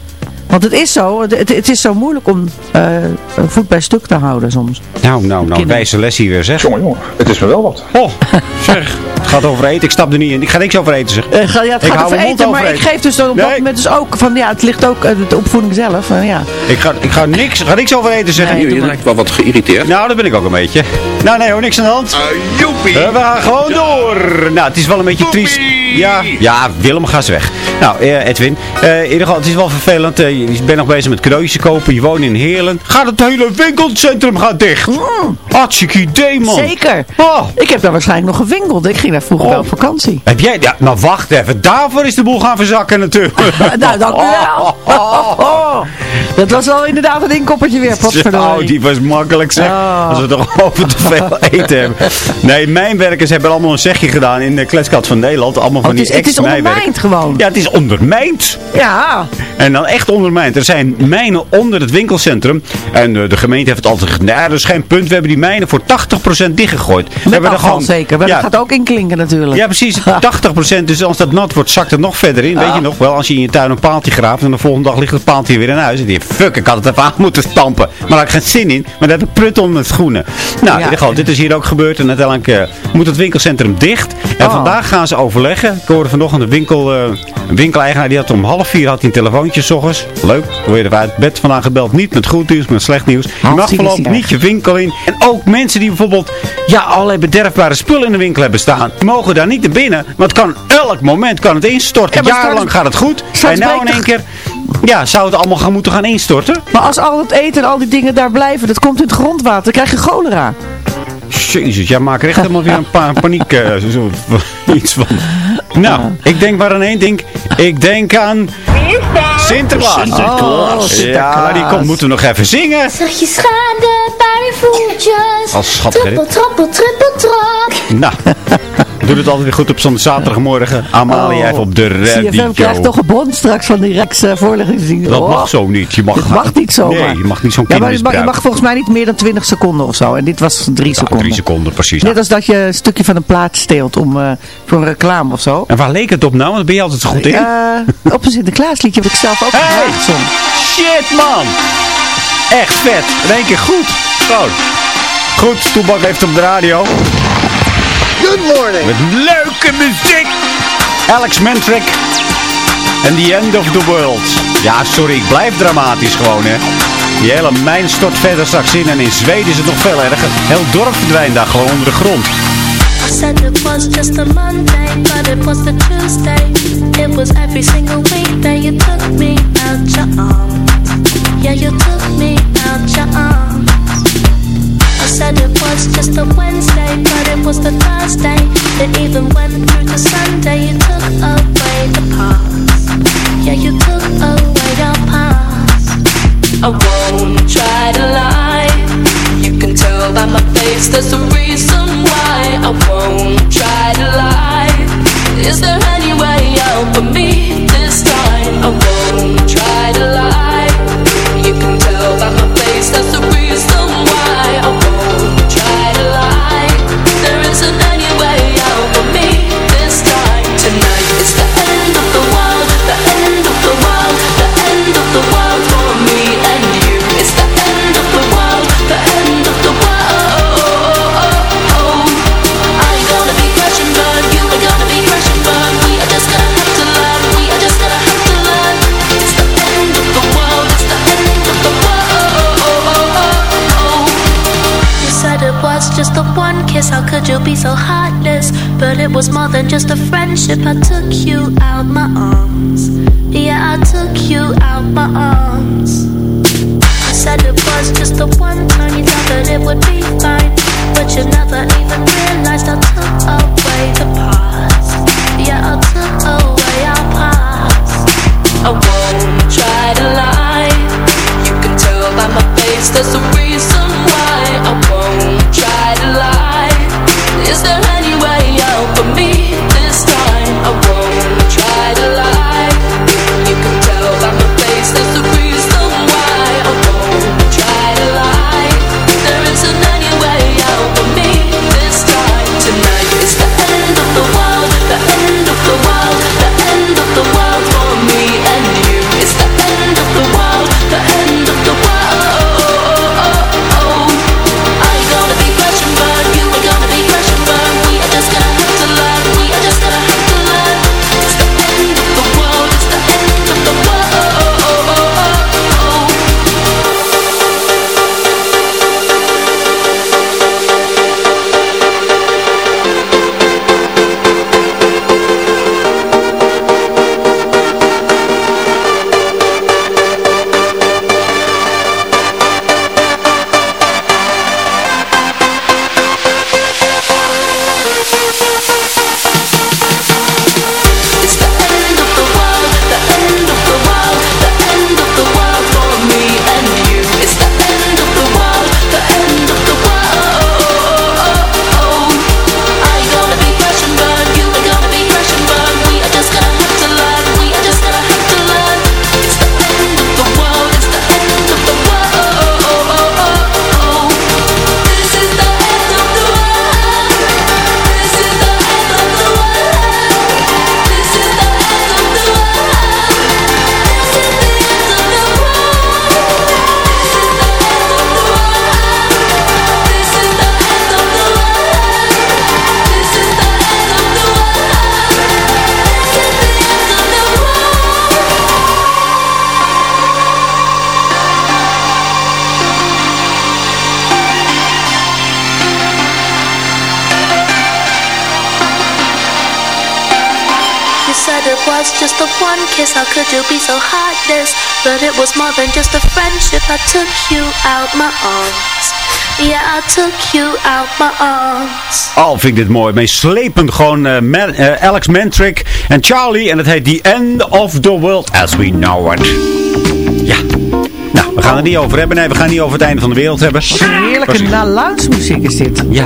Want het is zo, het, het is zo moeilijk om eh, een voet bij stuk te houden soms. Nou, nou, nou, wijze les hier weer, zeg. Jongen, jongen. Het is me wel wat. Oh, zeg. Het gaat over eten. Ik stap er niet in. Ik ga niks over eten, zeg. Eh, ga- ja, het Ik gaat hou over mijn mond eten, over maar ik geef dus dan op dat Nee. moment dus ook van, ja, het ligt ook, eh, de opvoeding zelf, eh, ja. Ik ga, ik ga, niks, ik ga niks over eten zeggen. Nee, Je lijkt wel wat geïrriteerd. Nou, dat ben ik ook een beetje. Nou, nee hoor, niks aan de hand. joepie. Eh, we gaan gewoon door. Nou, het is wel een beetje triest. Ja, ja, Willem, ga eens weg. Nou, eh, Edwin, eh, in ieder geval, het is wel vervelend. Eh, je bent nog bezig met cadeautjes kopen. Je woont in Heerlen. Gaat het hele winkelcentrum gaat dicht. Hartstikke idee, man. Mm. Zeker. Oh. Ik heb daar waarschijnlijk nog gewinkeld. Ik ging daar vroeger Oh. wel op vakantie. Heb jij, ja, nou wacht even. Daarvoor is de boel gaan verzakken natuurlijk. nou, dank u wel. Oh. Dat was wel inderdaad een inkoppertje weer, potverdorie. die was makkelijk zeg. Oh. Als we toch over te veel eten hebben. Nee, mijn werkers hebben allemaal een zegje gedaan in de kletskat van Nederland. Allemaal van Oh, het die is- het is ex-mijnwerkers. ondermijnd gewoon. Ja, het is ondermijnd. Ja. En dan echt ondermijnd. Er zijn mijnen onder het winkelcentrum. En eh, de gemeente heeft het altijd gezegd, nou, dat is geen punt. We hebben die mijnen voor 80% dichtgegooid. We Met hebben afval zeker. Maar ja, dat gaat ook inklinken natuurlijk. ja, precies. 80%. Dus als dat nat wordt, zakt het nog verder in. Weet je nog wel, als je in je tuin een paaltje graaft en de volgende dag ligt het paaltje weer in huis. En die fuck, ik had het even aan moeten stampen. Maar daar had ik geen zin in. Maar dat heb ik prut om met schoenen. Nou, dit is hier ook gebeurd. En uiteindelijk eh, moet het winkelcentrum dicht. En Oh. vandaag gaan ze overleggen. Ik hoorde vanochtend een, winkel, eh, winkeleigenaar, die had om half vier had hij een telefoontje 's ochtends. Leuk, dan er uit bed vandaan gebeld. Niet met goed nieuws, met slecht nieuws. Je mag voorlopig niet je winkel in. En ook mensen die bijvoorbeeld ja, allerlei bederfbare spullen in de winkel hebben staan. Die mogen daar niet naar binnen. Maar het kan elk moment kan het instorten. Ja, maar Jarenlang gaat het goed. En nou in één keer ja, zou het allemaal gaan moeten gaan instorten. Maar als al het eten en al die dingen daar blijven, dat komt in het grondwater, dan krijg je cholera. Jezus, jij maakt er echt helemaal weer een pa paniek eh, iets van. Nou, ik denk maar aan één ding. Ik denk aan Sinterklaas. Oh, Ja, Sinterklaas. die komt, moeten we nog even zingen. Zachtjes gaan de paardenvoetjes. Als schat. Trippel, trappel, trippel, trap. Nou, doe het altijd weer goed op zo'n zaterdagmorgen. Amalia even op de CFM radio. krijgt toch een bon straks van die Rex uh, voorlichtingsdienst. Dat Oh. mag zo niet. Je mag, Dat mag niet zomaar. Nee, je mag niet zo'n Ja, maar je mag, je misbruiken. mag volgens mij niet meer dan 20 seconden of zo. En dit was drie Ja, seconden. drie seconden, precies. Net als dat je een stukje van een plaat steelt om, eh, voor een reclame of zo. En waar leek het op nou? Want ben je altijd zo goed in. Eh, op een Sinterklaasliedje heb ik zelf ook Hey! gezongen. Shit, man! Echt vet. In één keer goed. Zo. Goed, Toebak heeft op de radio. Good morning. Met leuke muziek. Alex Mantrick. En The End of the World. Ja, sorry, ik blijf dramatisch gewoon, hè. Die hele mijn stort verder straks in. En in Zweden is het nog veel erger. Heel dorp verdwijnt daar gewoon onder de grond. said it was just a Monday, but it was the Tuesday. It was every single week that you took me out your arms. Yeah, you took me out your arms. I said it was just a Wednesday, but it was the Thursday. It even went through to Sunday. You took away the past. Yeah, you took away your past. I won't try to lie. You can tell by my face there's a reason why I won't try to lie. Is there any way out for me this time? I won't try to lie. Friendship. I took you out my arms. Yeah, I took you out my arms. Oh, vind ik dit mooi. Meeslepend gewoon eh, Man- eh, Alex Mantrick en Charlie. En het heet The End of the World As We Know It. Ja. Nou, we gaan het niet over hebben. Nee, we gaan niet over het einde van de wereld hebben. Wat een heerlijke muziek is dit. Ja.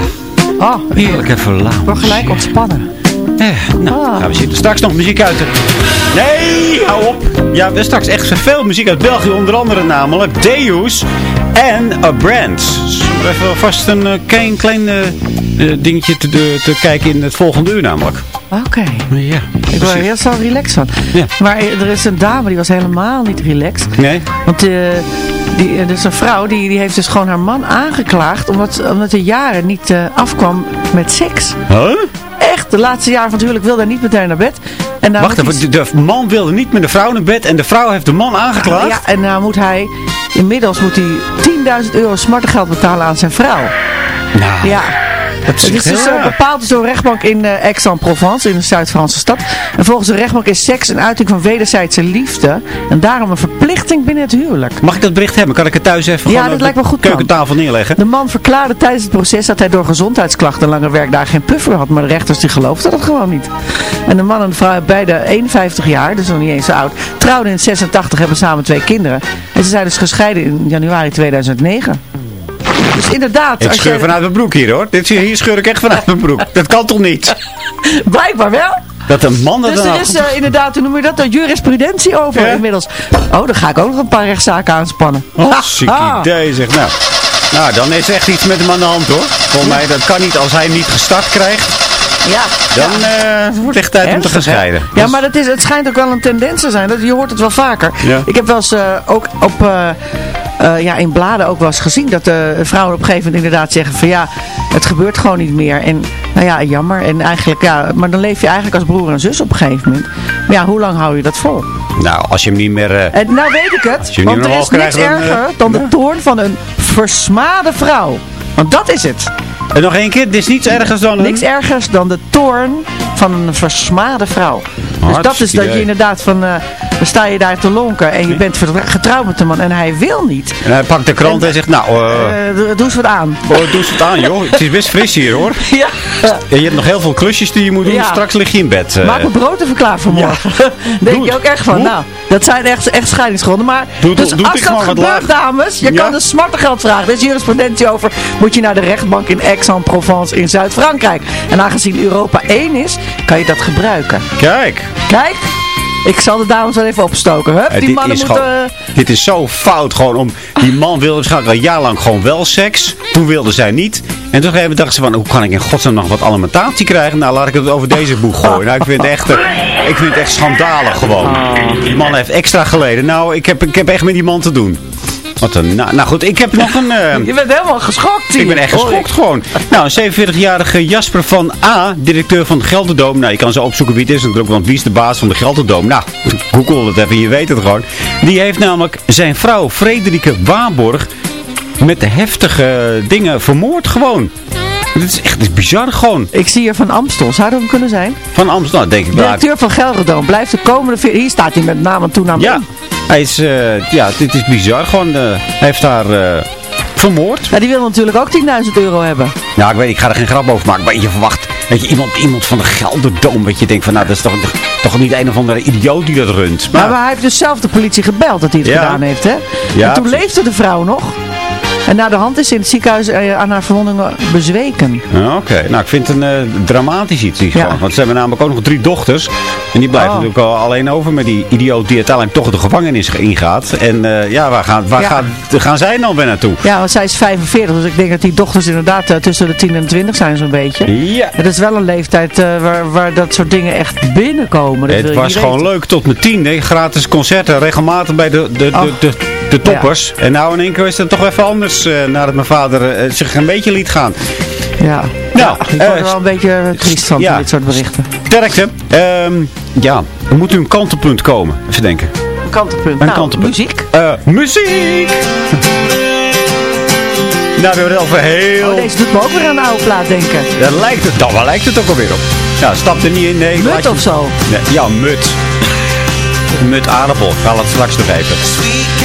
Oh, Heerlijk even laat. wel gelijk ontspannen. Eh, nou, Ah. gaan we zitten. Straks nog muziek uit. Nee, hou op. Ja, we straks echt veel muziek uit België. Onder andere namelijk Deus en A Brand. Zullen we even vast een eh, klein, klein eh, eh, dingetje te, de- te kijken in het volgende uur namelijk. Oké. Ja, Ik word er heel zo relaxed van. Ja. Maar er is een dame die was helemaal niet relaxed. Nee? Want eh, die, er is een vrouw die, die heeft dus gewoon haar man aangeklaagd omdat, omdat hij jaren niet eh, afkwam met seks. Huh? Echt, de laatste jaren van het huwelijk wilde hij niet meteen naar bed. En nou Wacht even, de man wilde niet met de vrouw naar bed en de vrouw heeft de man aangeklaagd? Ja, en nou moet hij, inmiddels moet hij 10.000 euro smartengeld betalen aan zijn vrouw. Nou, Ja. Het is dus eh, bepaald door een rechtbank in eh, Aix-en-Provence, in de Zuid-Franse stad. En volgens de rechtbank is seks een uiting van wederzijdse liefde. En daarom een verplichting binnen het huwelijk. Mag ik dat bericht hebben? Kan ik het thuis even Ja, dat lijkt me goed, keukentafel neerleggen? De man verklaarde tijdens het proces dat hij door gezondheidsklachten en lange werkdagen geen puffer had. Maar de rechters die geloofden dat gewoon niet. En de man en de vrouw hebben beide 51 jaar, dus nog niet eens zo oud. Trouwden in 86, hebben samen twee kinderen. En ze zijn dus gescheiden in januari 2009. Dus inderdaad, Ik als scheur je- vanuit mijn broek hier hoor. Dit, hier scheur ik echt vanuit mijn broek. Dat kan toch niet? blijkbaar wel. Dat een man dat Dus er is eh, inderdaad, hoe noem je dat, jurisprudentie over Ja? inmiddels. Oh, dan ga ik ook nog een paar rechtszaken aanspannen. Oh, ziek Ah. idee zeg. Nou, nou, dan is echt iets met hem aan de hand hoor. Volgens mij, dat kan niet als hij niet gestart krijgt. Ja. Dan wordt het echt tijd om te gaan scheiden. Ja, maar dat is, het schijnt ook wel een tendens te zijn. Dat, je hoort het wel vaker. Ja. Ik heb wel eens eh, ook op, eh, eh, ja, in bladen ook wel eens gezien dat de vrouwen op een gegeven moment inderdaad zeggen van ja, het gebeurt gewoon niet meer. En nou ja, jammer. En eigenlijk, ja, maar dan leef je eigenlijk als broer en zus op een gegeven moment. Maar ja, hoe lang hou je dat vol? Nou, als je hem niet meer... eh, En nou weet ik het. Want er is niks dan, erger eh, dan de toorn van een versmade vrouw. Want dat is het. En nog één keer, dit is niets ergers dan... een- Niks ergers dan de toorn van een versmade vrouw. Dus dat is dat je inderdaad van, eh, dan sta je daar te lonken en je bent getrouwd met een man en hij wil niet. En hij pakt de krant en, zegt, nou, eh Eh, doe- doe eens wat aan. oh, doe eens het aan joh. Het is best fris hier hoor. Ja. En je hebt nog heel veel klusjes die je moet doen. Ja. Straks lig je in bed. eh. Maak mijn brood even klaar voor morgen. denk Doe je ook echt van, Doe nou, dat zijn echt, echt scheidingsgronden. Maar Doe dus doe als dat wat gebeurt, dames, je Ja. kan dus smartengeld vragen. Er is jurisprudentie over. Moet je naar de rechtbank in Aix-en-Provence in Zuid-Frankrijk. En aangezien Europa één is, kan je dat gebruiken. Kijk. Kijk, ik zal de dames wel even opstoken. Hup, die dit, mannen is moeten... gewoon, dit is zo fout gewoon om... Die man wilde waarschijnlijk al een jaar lang gewoon wel seks. Toen wilde zij niet. En toen even dacht ze van, hoe kan ik in godsnaam nog wat alimentatie krijgen? Nou, laat ik het over deze boeg gooien. Nou, ik vind het echt, eh, ik vind het echt schandalig gewoon. Die man heeft extra geleden. Nou, ik heb, ik heb echt met die man te doen. Wat een, nou, nou goed, ik heb nog een... eh, Je bent helemaal geschokt hier. ik ben echt geschokt gewoon. Nou, een 47-jarige Jasper van A, directeur van de Gelderdoom. Nou, je kan zo opzoeken wie het is natuurlijk, want wie is de baas van de Gelderdoom? Nou, google het even, je weet het gewoon. Die heeft namelijk zijn vrouw Frederike Waarborg met heftige dingen vermoord gewoon. Dit is echt dit is bizar gewoon. Ik zie hier van Amstel. Zou dat hem kunnen zijn? Van Amsterdam, denk ik. nou, Directeur van Gelderdoom. Blijft de komende... vier- Hier staat hij met naam en toenaam Ja, in. Hij is, eh, ja, dit is bizar gewoon. eh, hij heeft haar eh, vermoord. Ja, die wil natuurlijk ook 10.000 euro hebben. Nou, ik weet, ik ga er geen grap over maken, maar je verwacht, weet je, iemand, iemand van de Gelderdoom, weet je, denkt van, nou, dat is toch, toch niet een of andere idioot die dat runt. Maar, Maar, maar hij heeft dus zelf de politie gebeld dat hij het Ja. gedaan heeft, hè? Ja, en toen leefde de vrouw nog. En na de hand is in het ziekenhuis eh, aan haar verwondingen bezweken. Oké, nou ik vind het een eh, dramatisch iets. Ja. Want ze hebben namelijk ook nog drie dochters. En die blijven Oh. natuurlijk al alleen over met die idioot die uiteindelijk toch de gevangenis ingaat. En eh, ja, waar, gaan, waar Ja. Gaan, gaan zij dan weer naartoe? Ja, want zij is 45, dus ik denk dat die dochters inderdaad tussen de 10 en 20 zijn zo'n beetje. Ja. Het is wel een leeftijd waar, waar dat soort dingen echt binnenkomen. Dat Het was gewoon weten. leuk tot mijn tiende. Gratis concerten, regelmatig bij de, de, Oh. de, de, de toppers. En nou in één keer is het toch even anders eh, nadat mijn vader eh, zich een beetje liet gaan. Ja, Nou, ja, ik word er eh, wel een beetje triest van, ja. dit soort berichten. Sterkte. Ehm, ja, er moet nu een kantelpunt komen. Even denken. Kantelpunt. Een nou, kantelpunt. muziek. Muziek! nou, we hebben het over heel... Oh, deze doet me ook weer aan een oude plaat denken. Daar lijkt het, dan, lijkt het ook alweer op? Ja, stap er niet in. Nee, Mut of zo. Nee, ja, mut. Mut aardappel. Ik het straks nog even. Sweet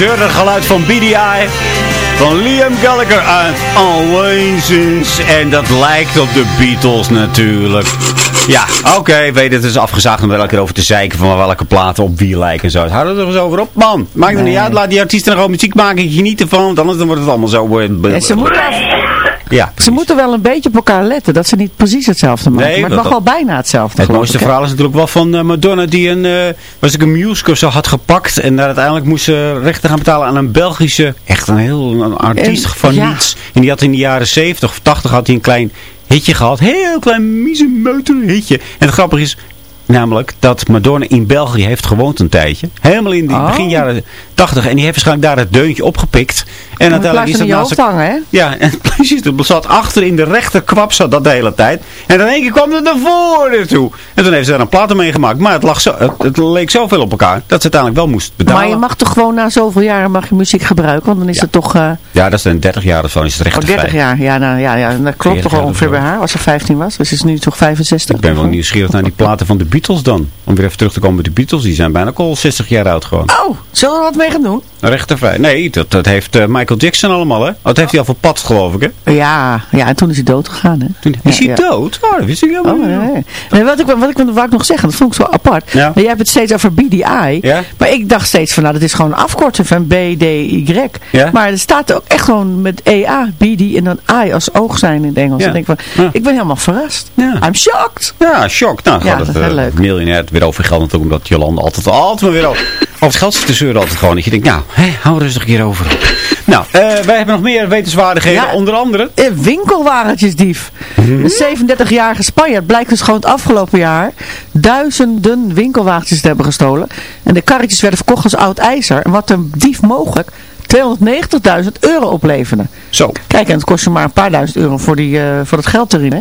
Het zeurde geluid van BDI van Liam Gallagher aan Oasis. En dat lijkt op de Beatles natuurlijk. Ja, oké, weet het, het is afgezaagd om er elke keer over te zeiken van welke platen op wie lijken en zo. Houd er toch eens over op, man. Maakt het niet uit, laat die artiesten gewoon muziek maken, geniet ervan, want anders dan wordt het allemaal zo... eh, ze moeten, Ja, ze moeten wel een beetje op elkaar letten. Dat ze niet precies hetzelfde maken. Nee, maar het mag wel bijna hetzelfde. Het mooiste ik, verhaal is natuurlijk wel van eh, Madonna die een, eh, was ik een musical zo had gepakt en daar uiteindelijk moest ze rechten gaan betalen aan een Belgische, echt een heel een artiest En- van ja. niets. En die had in de jaren 70 of 80 had hij een klein hitje gehad, heel klein miezenmeuter hitje. En het grappige is namelijk dat Madonna in België heeft gewoond een tijdje. Helemaal in de Oh. begin jaren 80 en die heeft waarschijnlijk daar het deuntje opgepikt. En het uiteindelijk is dat in je naast hoofd hangen, hè? ja, en precies. Het zat achter in de rechterkwap zat dat de hele tijd. En in één keer kwam het naar voren toe. En toen heeft ze daar een platen mee gemaakt. Maar het, lag zo, het, het leek zoveel op elkaar dat ze uiteindelijk wel moest betalen. Maar je mag toch gewoon na zoveel jaren mag je muziek gebruiken? Want dan is het toch... eh Ja, dat is een 30 jaar of zo. Is het oh, rechtervrij. 30 jaar. Ja, nou, ja, ja, dat klopt 40 toch ongeveer bij haar. Als ze 15 was. Dus ze is nu toch 65. Ik ben wel nieuwsgierig naar die platen van de Beatles dan. Om weer even terug te komen bij de Beatles. Die zijn bijna ook al 60 jaar oud gewoon. Oh, zullen we er wat mee gaan doen? Rechtervrij. Nee, dat, dat heeft eh, Michael Jackson allemaal hè. Dat heeft hij al verpatst geloof ik hè. Ja, ja, en toen is hij dood gegaan, hè? Toen, is Ja, hij ja. dood? Oh, dat wist ik helemaal Oh, niet. nee. nee wat, ik, wat ik wou ik nog zeggen, dat vond ik zo apart. Ja. Jij hebt het steeds over BDI. Maar ik dacht steeds van, nou, dat is gewoon een afkorting van BDY. Maar er staat ook echt gewoon met EA, BD en dan I als oog zijn in het Engels. Ik denk van, ik ben helemaal verrast. I'm shocked. Ja, shock. Nou, Ja, dat is heel eh, leuk. miljonair weer over geld natuurlijk, omdat Jolanda altijd, altijd maar weer over, over het geld te zeuren altijd gewoon. Dat je denkt, nou, hè, hou rustig een keer over. Nou, eh, wij hebben nog meer wetenswaardigheden, Ja. onder andere. Een winkelwagentjesdief. Mhm. Een 37-jarige Spanjaard blijkt dus gewoon het afgelopen jaar duizenden winkelwagentjes te hebben gestolen. En de karretjes werden verkocht als oud ijzer. En wat een dief mogelijk 290.000 euro opleverde. Zo. Kijk, en het kost je maar een paar duizend euro voor, die, eh, voor het geld erin. Hè?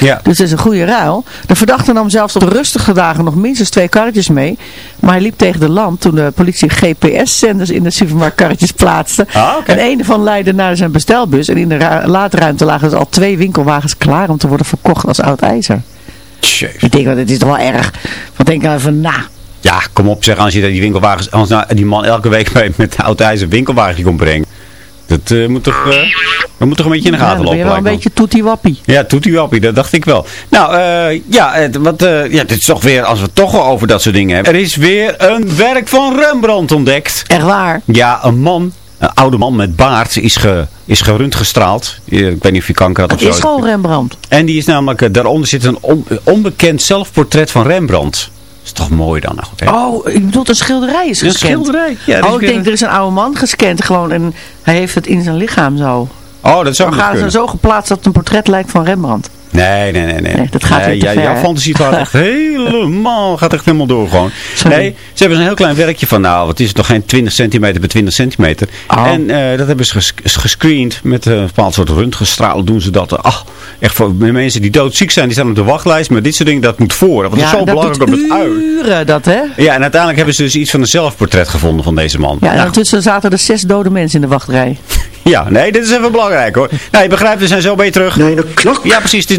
Ja. Dus het is een goede ruil. De verdachte nam zelfs op rustige dagen nog minstens twee karretjes mee. Maar hij liep tegen de lamp toen de politie GPS-zenders in de supermarktkarretjes plaatste. Ah. En een ervan leidde naar zijn bestelbus. En in de laadruimte lagen dus al twee winkelwagens klaar om te worden verkocht als oud ijzer. Jezus. Ik denk, wel, dit is toch wel erg. Wat denk ik nou van, nou... Ja, kom op zeg, als je die winkelwagens, als nou die man elke week met, met oud ijzer een winkelwagentje komt brengen. Dat eh, moet toch, eh, dat moet toch een beetje in de Ja, gaten je lopen. wel een beetje toetie-wappie. Ja, doet u wappie, dat dacht ik wel. Nou, eh, ja, het, wat, ja, dit is toch weer, als we het toch al over dat soort dingen hebben. Er is weer een werk van Rembrandt ontdekt. Echt waar. Ja, een man, een oude man met baard, is, ge, is gerund gestraald. Ik weet niet of hij kanker had Het of zo. is gewoon Rembrandt. En die is namelijk, daaronder zit een on- onbekend zelfportret van Rembrandt. Is toch mooi dan? Nou, goed, hè? Oh, ik bedoel, een schilderij is Een schilderij, ja, is oh, ik denk, er is een oude man gescand gewoon en hij heeft het in zijn lichaam zo. Oh, dat zou gaan ze zo geplaatst dat het een portret lijkt van Rembrandt. Nee, nee, nee. nee. dat gaat nee, te ja, ver, Jouw fantasie gaat echt helemaal, gaat echt helemaal door gewoon. Sorry. Nee, ze hebben een heel klein werkje van, nou, wat is het nog geen 20 centimeter bij 20 centimeter. Oh. En eh, dat hebben ze ges- gescreend met een bepaald soort röntgenstraal doen ze dat. Ach, echt voor mensen die doodziek zijn, die staan op de wachtlijst. Maar dit soort dingen, dat moet voor. Want het is zo dat belangrijk om het uit. uren dat, hè? Ja, en uiteindelijk hebben ze dus iets van een zelfportret gevonden van deze man. Ja, en Nou, ondertussen zaten er zes dode mensen in de wachtrij. ja, nee, dit is even belangrijk hoor. Nou, je begrijpt, we zijn zo bij terug. Nee, de klok. Ja, precies, het is